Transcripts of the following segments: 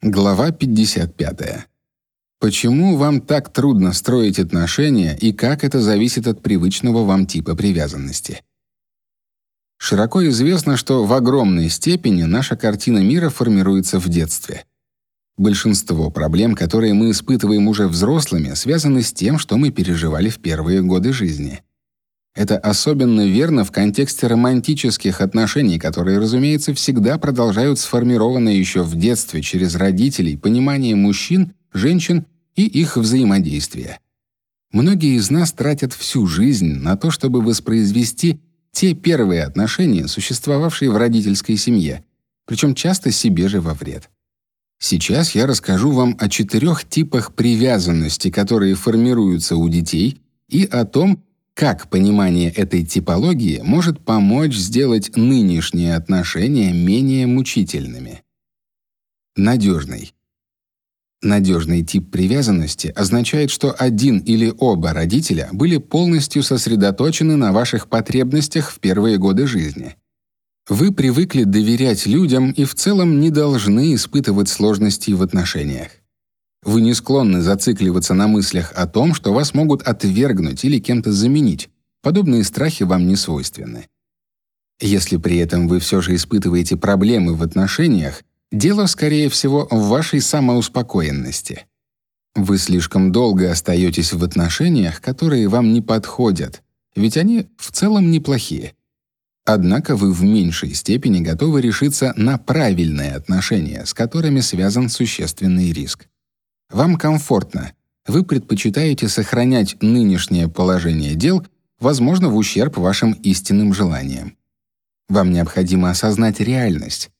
Глава 55. Почему вам так трудно строить отношения и как это зависит от привычного вам типа привязанности? Широко известно, что в огромной степени наша картина мира формируется в детстве. Большинство проблем, которые мы испытываем уже взрослыми, связаны с тем, что мы переживали в первые годы жизни. Это особенно верно в контексте романтических отношений, которые, разумеется, всегда продолжают сформированное еще в детстве через родителей понимание мужчин, женщин и их взаимодействия. Многие из нас тратят всю жизнь на то, чтобы воспроизвести те первые отношения, существовавшие в родительской семье, причем часто себе же во вред. Сейчас я расскажу вам о четырех типах привязанности, которые формируются у детей, и о том, как понимание этой типологии может помочь сделать нынешние отношения менее мучительными? Надежный. Надежный тип привязанности означает, что один или оба родителя были полностью сосредоточены на ваших потребностях в первые годы жизни. Вы привыкли доверять людям и в целом не должны испытывать сложностей в отношениях. Вы не склонны зацикливаться на мыслях о том, что вас могут отвергнуть или кем-то заменить. Подобные страхи вам не свойственны. Если при этом вы все же испытываете проблемы в отношениях, дело, скорее всего, в вашей самоуспокоенности. Вы слишком долго остаетесь в отношениях, которые вам не подходят, ведь они в целом неплохие. Однако вы в меньшей степени готовы решиться на правильные отношения, с которыми связан существенный риск. Вам комфортно. Вы предпочитаете сохранять нынешнее положение дел, возможно, в ущерб вашим истинным желаниям. Вам необходимо осознать реальность.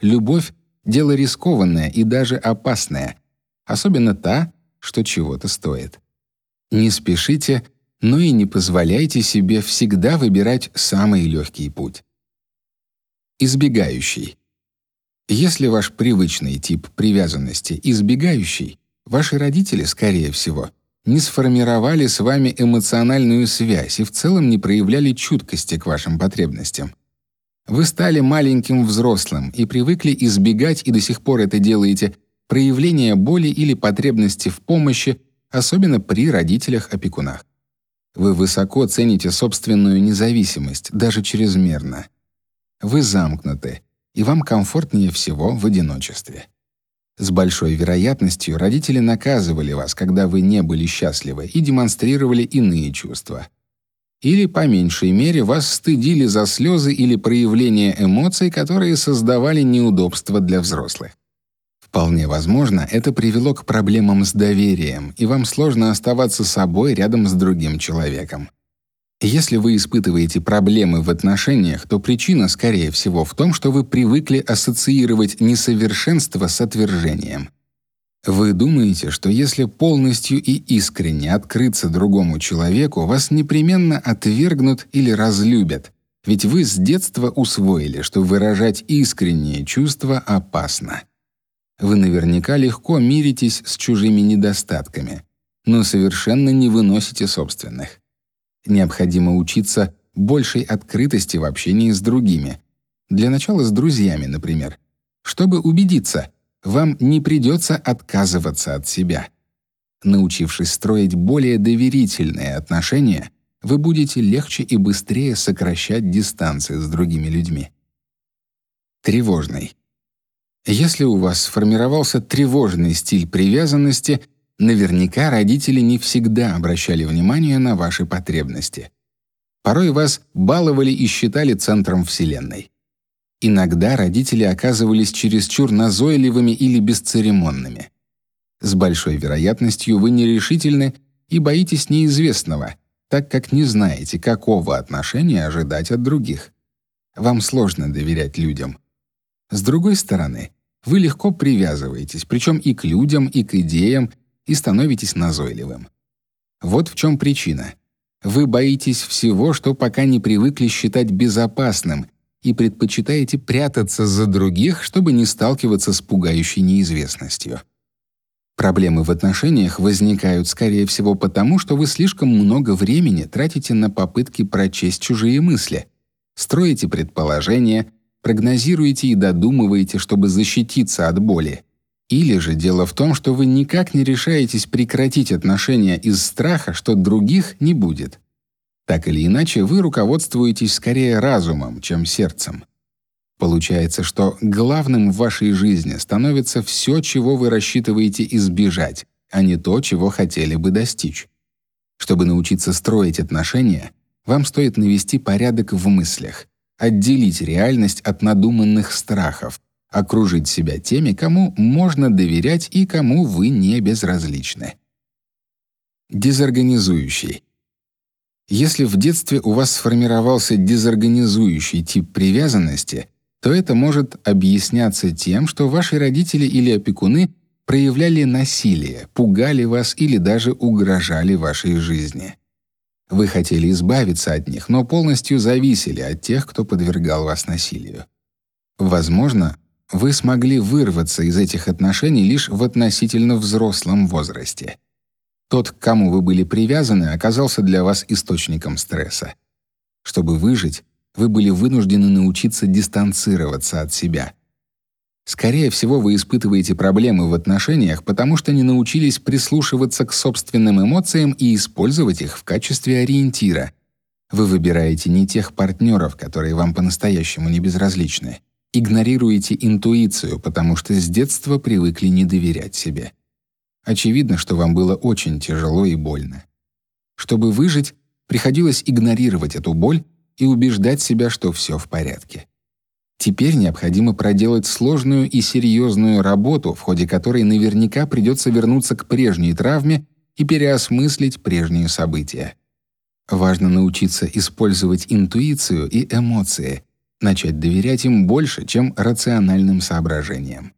Любовь дело рискованное и даже опасное, особенно та, что чего-то стоит. Не спешите, но и не позволяйте себе всегда выбирать самый легкий путь. Избегающий. Если ваш привычный тип привязанности избегающий, Ваши родители, скорее всего, не сформировали с вами эмоциональную связь и в целом не проявляли чуткости к вашим потребностям. Вы стали маленьким взрослым и привыкли избегать и до сих пор это делаете проявления боли или потребности в помощи, особенно при родителях-опекунах. Вы высоко цените собственную независимость, даже чрезмерно. Вы замкнуты, и вам комфортнее всего в одиночестве. С большой вероятностью родители наказывали вас, когда вы не были счастливы, и демонстрировали иные чувства. Или, по меньшей мере, вас стыдили за слезы или проявления эмоций, которые создавали неудобства для взрослых. Вполне возможно, это привело к проблемам с доверием, и вам сложно оставаться собой рядом с другим человеком. Если вы испытываете проблемы в отношениях, то причина, скорее всего, в том, что вы привыкли ассоциировать несовершенство с отвержением. Вы думаете, что если полностью и искренне открыться другому человеку, вас непременно отвергнут или разлюбят, ведь вы с детства усвоили, что выражать искренние чувства опасно. Вы наверняка легко миритесь с чужими недостатками, но совершенно не выносите собственных. Необходимо учиться большей открытости в общении с другими. Для начала с друзьями, например. Чтобы убедиться, вам не придется отказываться от себя. Научившись строить более доверительные отношения, вы будете легче и быстрее сокращать дистанции с другими людьми. Тревожный. Если у вас сформировался тревожный стиль привязанности — Наверняка родители не всегда обращали внимание на ваши потребности. Порой вас баловали и считали центром вселенной. Иногда родители оказывались чересчур назойливыми или бесцеремонными. С большой вероятностью вы нерешительны и боитесь неизвестного, так как не знаете, какого отношения ожидать от других. Вам сложно доверять людям. С другой стороны, вы легко привязываетесь, причем и к людям, и к идеям, и становитесь назойливым. Вот в чем причина. Вы боитесь всего, что пока не привыкли считать безопасным, и предпочитаете прятаться за других, чтобы не сталкиваться с пугающей неизвестностью. Проблемы в отношениях возникают, скорее всего, потому, что вы слишком много времени тратите на попытки прочесть чужие мысли, строите предположения, прогнозируете и додумываете, чтобы защититься от боли, Или же дело в том, что вы никак не решаетесь прекратить отношения из страха, что других не будет. Так или иначе, вы руководствуетесь скорее разумом, чем сердцем. Получается, что главным в вашей жизни становится все, чего вы рассчитываете избежать, а не то, чего хотели бы достичь. Чтобы научиться строить отношения, вам стоит навести порядок в мыслях, отделить реальность от надуманных страхов, окружить себя теми, кому можно доверять и кому вы не безразличны. Дезорганизующий. Если в детстве у вас сформировался дезорганизующий тип привязанности, то это может объясняться тем, что ваши родители или опекуны проявляли насилие, пугали вас или даже угрожали вашей жизни. Вы хотели избавиться от них, но полностью зависели от тех, кто подвергал вас насилию. Возможно, вы смогли вырваться из этих отношений лишь в относительно взрослом возрасте. Тот, к кому вы были привязаны, оказался для вас источником стресса. Чтобы выжить, вы были вынуждены научиться дистанцироваться от себя. Скорее всего, вы испытываете проблемы в отношениях, потому что не научились прислушиваться к собственным эмоциям и использовать их в качестве ориентира. Вы выбираете не тех партнеров, которые вам по-настоящему не безразличны игнорируете интуицию, потому что с детства привыкли не доверять себе. Очевидно, что вам было очень тяжело и больно. Чтобы выжить, приходилось игнорировать эту боль и убеждать себя, что все в порядке. Теперь необходимо проделать сложную и серьезную работу, в ходе которой наверняка придется вернуться к прежней травме и переосмыслить прежние события. Важно научиться использовать интуицию и эмоции, начать доверять им больше, чем рациональным соображениям.